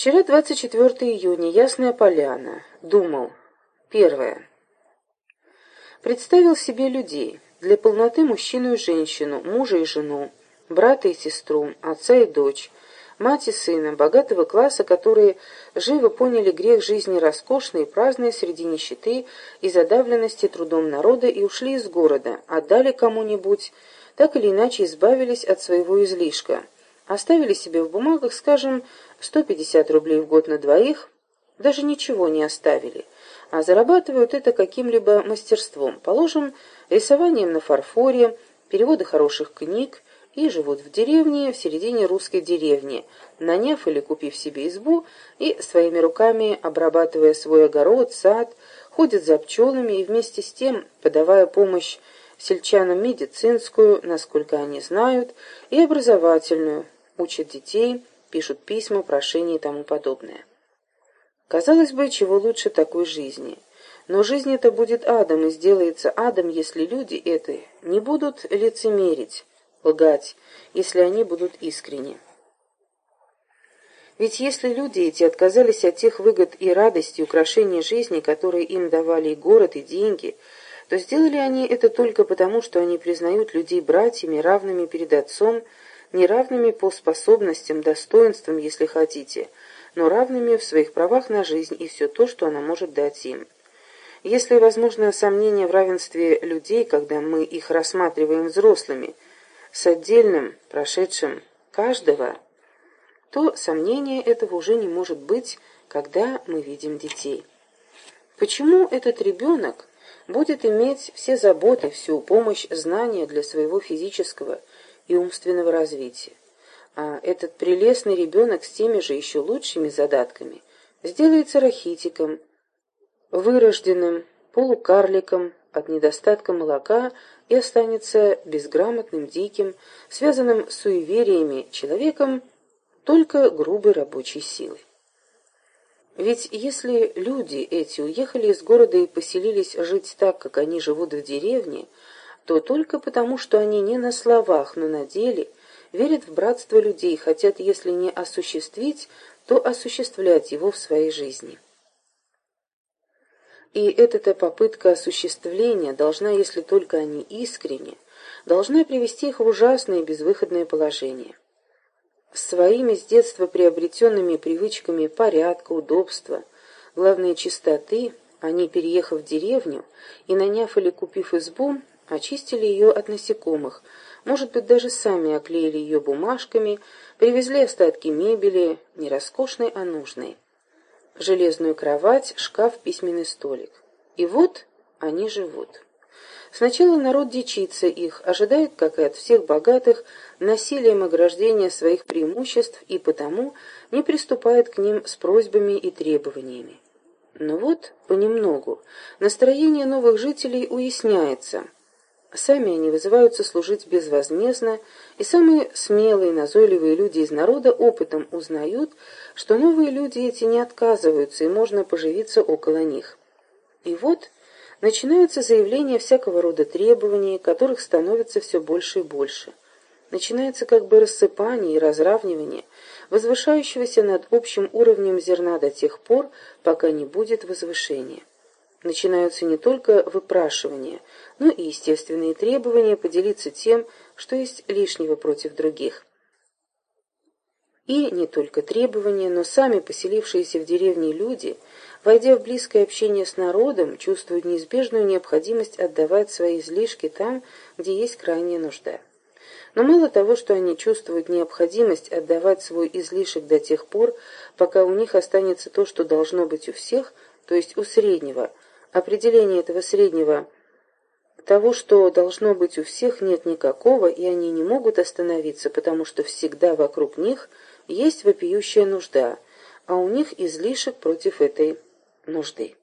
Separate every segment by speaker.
Speaker 1: Вчера 24 июня, Ясная Поляна. Думал. Первое. Представил себе людей. Для полноты мужчину и женщину, мужа и жену, брата и сестру, отца и дочь, мать и сына, богатого класса, которые живо поняли грех жизни роскошной и праздной среди нищеты и задавленности трудом народа и ушли из города, отдали кому-нибудь, так или иначе избавились от своего излишка, оставили себе в бумагах, скажем, 150 рублей в год на двоих, даже ничего не оставили, а зарабатывают это каким-либо мастерством, положим, рисованием на фарфоре, переводы хороших книг, и живут в деревне, в середине русской деревни, наняв или купив себе избу и своими руками обрабатывая свой огород, сад, ходят за пчелами и вместе с тем, подавая помощь сельчанам медицинскую, насколько они знают, и образовательную, учат детей, пишут письма, прошения и тому подобное. Казалось бы, чего лучше такой жизни. Но жизнь эта будет адом и сделается адом, если люди эти не будут лицемерить, лгать, если они будут искренни. Ведь если люди эти отказались от тех выгод и радости, украшений жизни, которые им давали и город, и деньги, то сделали они это только потому, что они признают людей братьями, равными перед Отцом, не равными по способностям, достоинствам, если хотите, но равными в своих правах на жизнь и все то, что она может дать им. Если возможно сомнение в равенстве людей, когда мы их рассматриваем взрослыми – с отдельным, прошедшим каждого, то сомнения этого уже не может быть, когда мы видим детей. Почему этот ребенок будет иметь все заботы, всю помощь, знания для своего физического и умственного развития? А этот прелестный ребенок с теми же еще лучшими задатками сделается рахитиком, вырожденным, полукарликом от недостатка молока и останется безграмотным, диким, связанным с суевериями человеком только грубой рабочей силой. Ведь если люди эти уехали из города и поселились жить так, как они живут в деревне, то только потому, что они не на словах, но на деле верят в братство людей, хотят, если не осуществить, то осуществлять его в своей жизни. И эта попытка осуществления должна, если только они искренне, должна привести их в ужасное безвыходное положение. Своими с детства приобретенными привычками порядка, удобства, главное чистоты, они, переехав в деревню и наняв или купив избу, очистили ее от насекомых, может быть, даже сами оклеили ее бумажками, привезли остатки мебели, не роскошной, а нужной железную кровать, шкаф, письменный столик. И вот они живут. Сначала народ дичится их, ожидает, как и от всех богатых, насилием ограждения своих преимуществ и потому не приступает к ним с просьбами и требованиями. Но вот, понемногу, настроение новых жителей уясняется – Сами они вызываются служить безвозмездно, и самые смелые, назойливые люди из народа опытом узнают, что новые люди эти не отказываются, и можно поживиться около них. И вот начинаются заявления всякого рода требований, которых становится все больше и больше. Начинается как бы рассыпание и разравнивание, возвышающегося над общим уровнем зерна до тех пор, пока не будет возвышения начинаются не только выпрашивания, но и естественные требования поделиться тем, что есть лишнего против других. И не только требования, но сами поселившиеся в деревне люди, войдя в близкое общение с народом, чувствуют неизбежную необходимость отдавать свои излишки там, где есть крайняя нужда. Но мало того, что они чувствуют необходимость отдавать свой излишек до тех пор, пока у них останется то, что должно быть у всех, то есть у среднего – определения этого среднего того, что должно быть у всех, нет никакого, и они не могут остановиться, потому что всегда вокруг них есть вопиющая нужда, а у них излишек против этой нужды.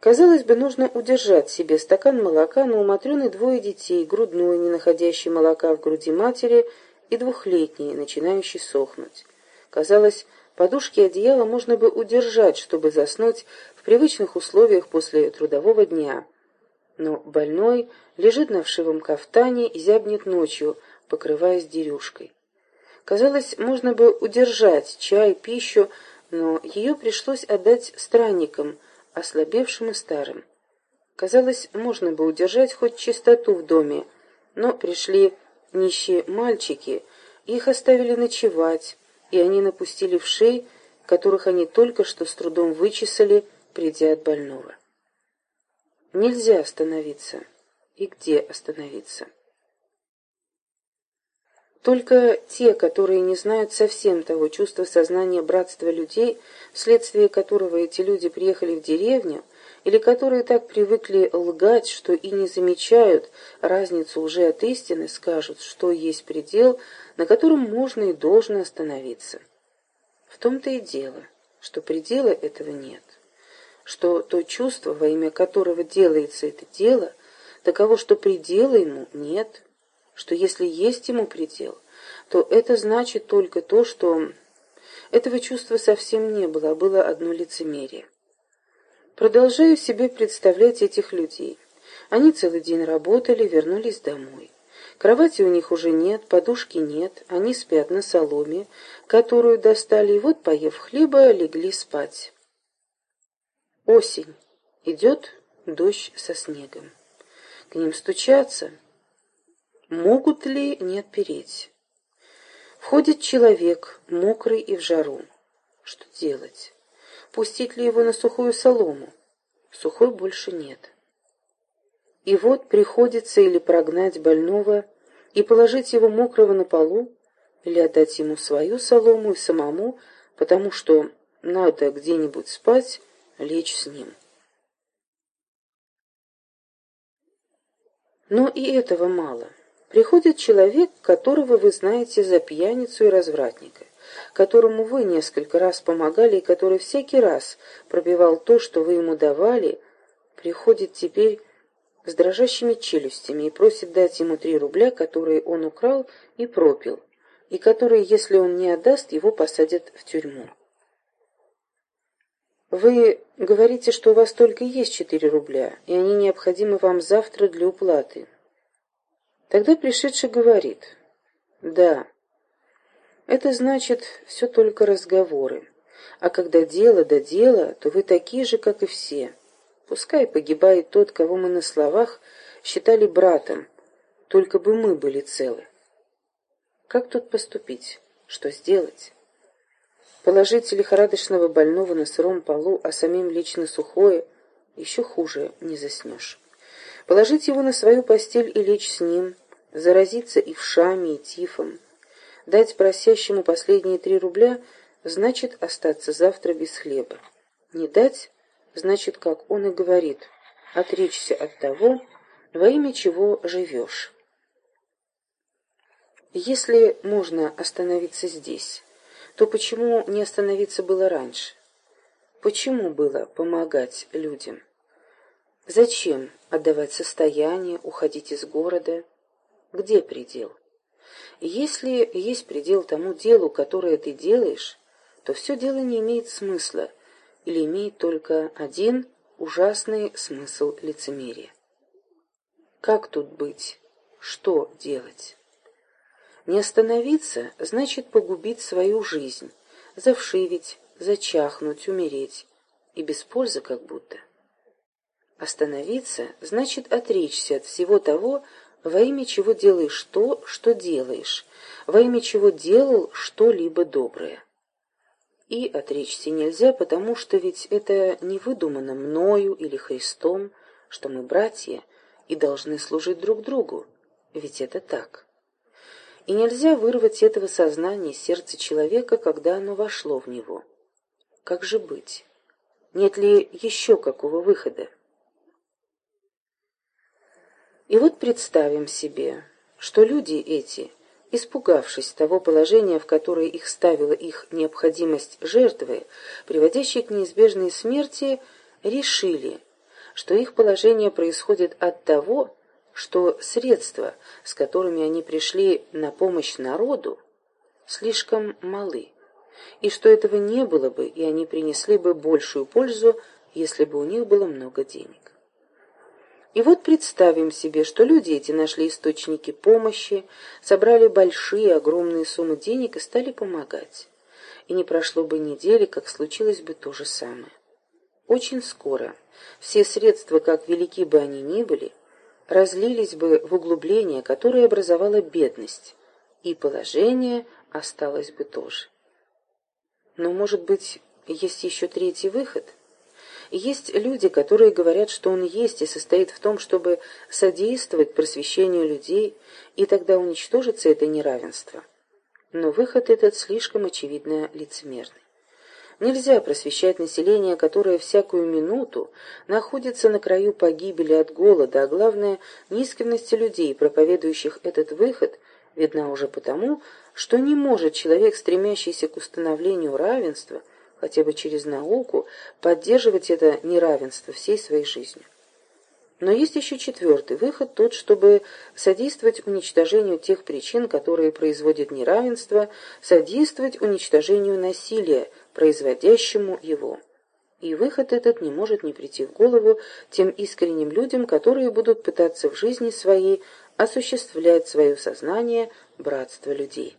Speaker 1: Казалось бы, нужно удержать себе стакан молока, но у Матрёны двое детей, грудной, не находящий молока в груди матери, и двухлетний, начинающий сохнуть. Казалось, подушки и одеяло можно бы удержать, чтобы заснуть привычных условиях после трудового дня. Но больной лежит на вшивом кафтане и зябнет ночью, покрываясь дерюшкой. Казалось, можно бы удержать чай, пищу, но ее пришлось отдать странникам, ослабевшим и старым. Казалось, можно бы удержать хоть чистоту в доме, но пришли нищие мальчики, их оставили ночевать, и они напустили в шей, которых они только что с трудом вычесали, придя от больного. Нельзя остановиться. И где остановиться? Только те, которые не знают совсем того чувства сознания братства людей, вследствие которого эти люди приехали в деревню, или которые так привыкли лгать, что и не замечают разницу уже от истины, скажут, что есть предел, на котором можно и должно остановиться. В том-то и дело, что предела этого нет, что то чувство, во имя которого делается это дело, таково, что предела ему нет, что если есть ему предел, то это значит только то, что этого чувства совсем не было, а было одно лицемерие. Продолжаю себе представлять этих людей. Они целый день работали, вернулись домой. Кровати у них уже нет, подушки нет, они спят на соломе, которую достали, и вот, поев хлеба, легли спать. Осень. Идет дождь со снегом. К ним стучаться. Могут ли не отпереть? Входит человек, мокрый и в жару. Что делать? Пустить ли его на сухую солому? Сухой больше нет. И вот приходится или прогнать больного и положить его мокрого на полу, или отдать ему свою солому и самому, потому что надо где-нибудь спать, лечь с ним. Но и этого мало. Приходит человек, которого вы знаете за пьяницу и развратника которому вы несколько раз помогали и который всякий раз пробивал то, что вы ему давали, приходит теперь с дрожащими челюстями и просит дать ему три рубля, которые он украл и пропил, и которые, если он не отдаст, его посадят в тюрьму. Вы говорите, что у вас только есть четыре рубля, и они необходимы вам завтра для уплаты. Тогда пришедший говорит, «Да, это значит все только разговоры. А когда дело до дела, то вы такие же, как и все. Пускай погибает тот, кого мы на словах считали братом, только бы мы были целы. Как тут поступить? Что сделать? Положить лихорадочного больного на сыром полу, а самим лично сухое, еще хуже не заснешь. Положить его на свою постель и лечь с ним, заразиться и вшами, и тифом, Дать просящему последние три рубля значит остаться завтра без хлеба. Не дать значит, как он и говорит, отречься от того, во имя чего живешь. Если можно остановиться здесь, то почему не остановиться было раньше? Почему было помогать людям? Зачем отдавать состояние, уходить из города? Где предел? Если есть предел тому делу, которое ты делаешь, то все дело не имеет смысла или имеет только один ужасный смысл лицемерия. Как тут быть? Что делать? Не остановиться значит погубить свою жизнь, завшивить, зачахнуть, умереть, и без пользы как будто. Остановиться значит отречься от всего того, во имя чего делаешь то, что делаешь, во имя чего делал что-либо доброе. И отречься нельзя, потому что ведь это не выдумано мною или Христом, что мы братья и должны служить друг другу, ведь это так. И нельзя вырвать этого сознания из сердца человека, когда оно вошло в него. Как же быть? Нет ли еще какого выхода? И вот представим себе, что люди эти, испугавшись того положения, в которое их ставила их необходимость жертвы, приводящей к неизбежной смерти, решили, что их положение происходит от того, что средства, с которыми они пришли на помощь народу, слишком малы, и что этого не было бы, и они принесли бы большую пользу, если бы у них было много денег. И вот представим себе, что люди эти нашли источники помощи, собрали большие, огромные суммы денег и стали помогать. И не прошло бы недели, как случилось бы то же самое. Очень скоро все средства, как велики бы они ни были, разлились бы в углубление, которое образовало бедность, и положение осталось бы тоже. Но, может быть, есть еще третий выход? Есть люди, которые говорят, что он есть и состоит в том, чтобы содействовать просвещению людей, и тогда уничтожится это неравенство. Но выход этот слишком очевидно лицемерный. Нельзя просвещать население, которое всякую минуту находится на краю погибели от голода, а главное, неискренности людей, проповедующих этот выход, видна уже потому, что не может человек, стремящийся к установлению равенства, хотя бы через науку, поддерживать это неравенство всей своей жизнью. Но есть еще четвертый выход, тот, чтобы содействовать уничтожению тех причин, которые производят неравенство, содействовать уничтожению насилия, производящему его. И выход этот не может не прийти в голову тем искренним людям, которые будут пытаться в жизни своей осуществлять свое сознание братства людей.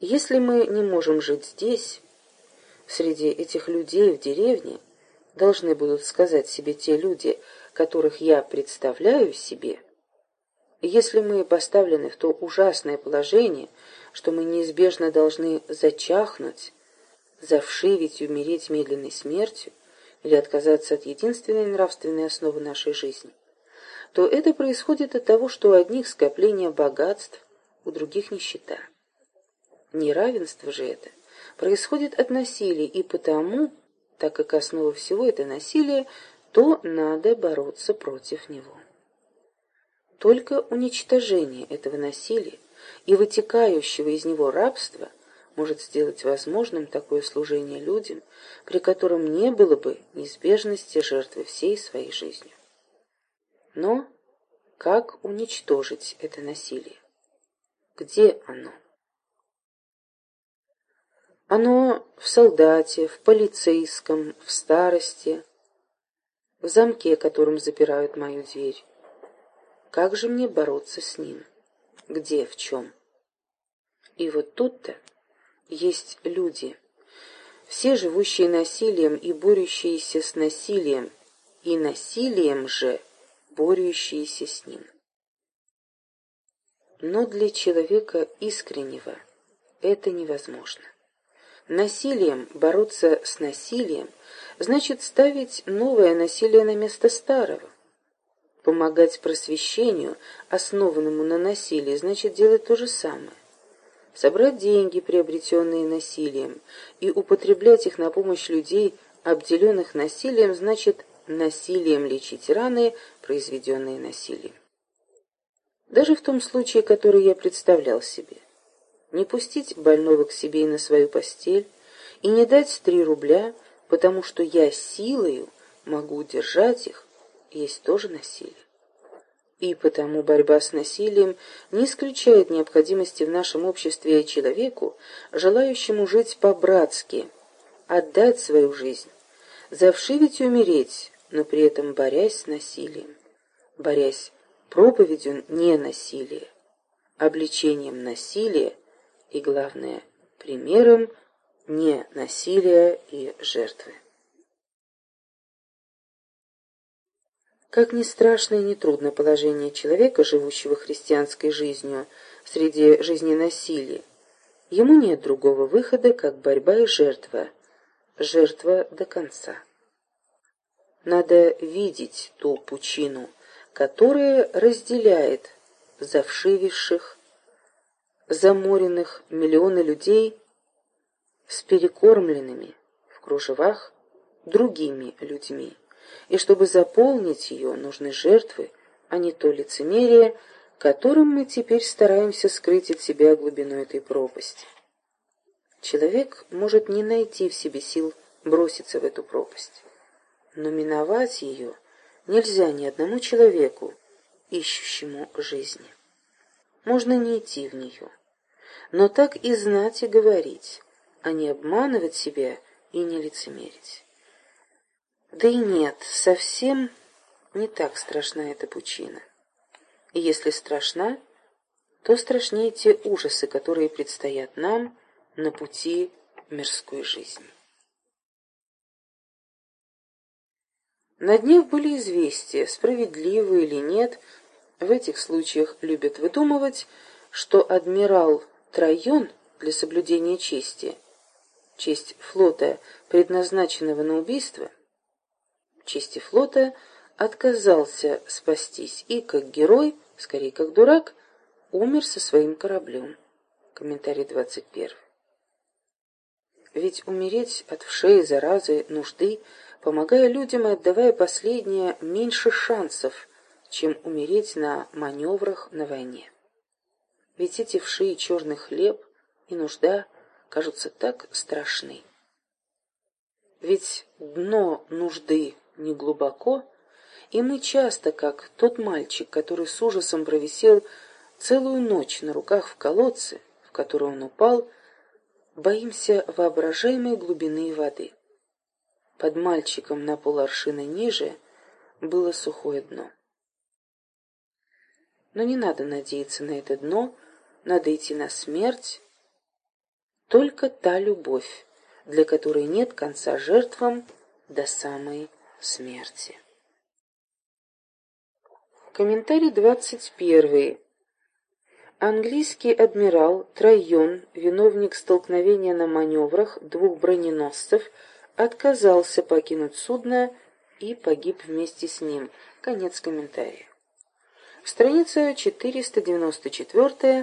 Speaker 1: Если мы не можем жить здесь, среди этих людей в деревне, должны будут сказать себе те люди, которых я представляю себе, если мы поставлены в то ужасное положение, что мы неизбежно должны зачахнуть, завшивить и умереть медленной смертью, или отказаться от единственной нравственной основы нашей жизни, то это происходит от того, что у одних скопление богатств, у других нищета. Неравенство же это происходит от насилия, и потому, так как основа всего это насилие, то надо бороться против него. Только уничтожение этого насилия и вытекающего из него рабства может сделать возможным такое служение людям, при котором не было бы неизбежности жертвы всей своей жизнью. Но как уничтожить это насилие? Где оно? Оно в солдате, в полицейском, в старости, в замке, которым запирают мою дверь. Как же мне бороться с ним? Где, в чем? И вот тут-то есть люди, все живущие насилием и борющиеся с насилием, и насилием же борющиеся с ним. Но для человека искреннего это невозможно. Насилием бороться с насилием значит ставить новое насилие на место старого. Помогать просвещению, основанному на насилии, значит делать то же самое. Собрать деньги, приобретенные насилием, и употреблять их на помощь людей, обделенных насилием, значит насилием лечить раны, произведенные насилием. Даже в том случае, который я представлял себе не пустить больного к себе и на свою постель, и не дать три рубля, потому что я силою могу удержать их, есть тоже насилие. И потому борьба с насилием не исключает необходимости в нашем обществе человеку, желающему жить по-братски, отдать свою жизнь, завшивить и умереть, но при этом борясь с насилием, борясь проповедью ненасилия, обличением насилия и, главное, примером не насилия и жертвы. Как ни страшно и не трудно положение человека, живущего христианской жизнью среди жизни насилия, ему нет другого выхода, как борьба и жертва, жертва до конца. Надо видеть ту пучину, которая разделяет завшививших, заморенных миллионы людей с перекормленными в кружевах другими людьми. И чтобы заполнить ее, нужны жертвы, а не то лицемерие, которым мы теперь стараемся скрыть от себя глубину этой пропасти. Человек может не найти в себе сил броситься в эту пропасть, но миновать ее нельзя ни одному человеку, ищущему жизни можно не идти в нее. Но так и знать и говорить, а не обманывать себя и не лицемерить. Да и нет, совсем не так страшна эта пучина. И если страшна, то страшнее те ужасы, которые предстоят нам на пути мирской жизни. На днях были известия, справедливы или нет, в этих случаях любят выдумывать, что адмирал Трайон для соблюдения чести, честь флота, предназначенного на убийство, чести флота, отказался спастись и как герой, скорее как дурак, умер со своим кораблем. Комментарий 21. Ведь умереть от вшей, заразы, нужды, помогая людям и отдавая последнее, меньше шансов, чем умереть на маневрах на войне. Ведь эти вши и черный хлеб и нужда кажутся так страшны. Ведь дно нужды не глубоко, и мы часто, как тот мальчик, который с ужасом провисел целую ночь на руках в колодце, в который он упал, боимся воображаемой глубины воды. Под мальчиком на поларшина ниже было сухое дно. Но не надо надеяться на это дно, надо идти на смерть. Только та любовь, для которой нет конца жертвам до самой смерти. Комментарий двадцать первый. Английский адмирал Трайон, виновник столкновения на маневрах двух броненосцев, отказался покинуть судно и погиб вместе с ним. Конец комментария. Страница 494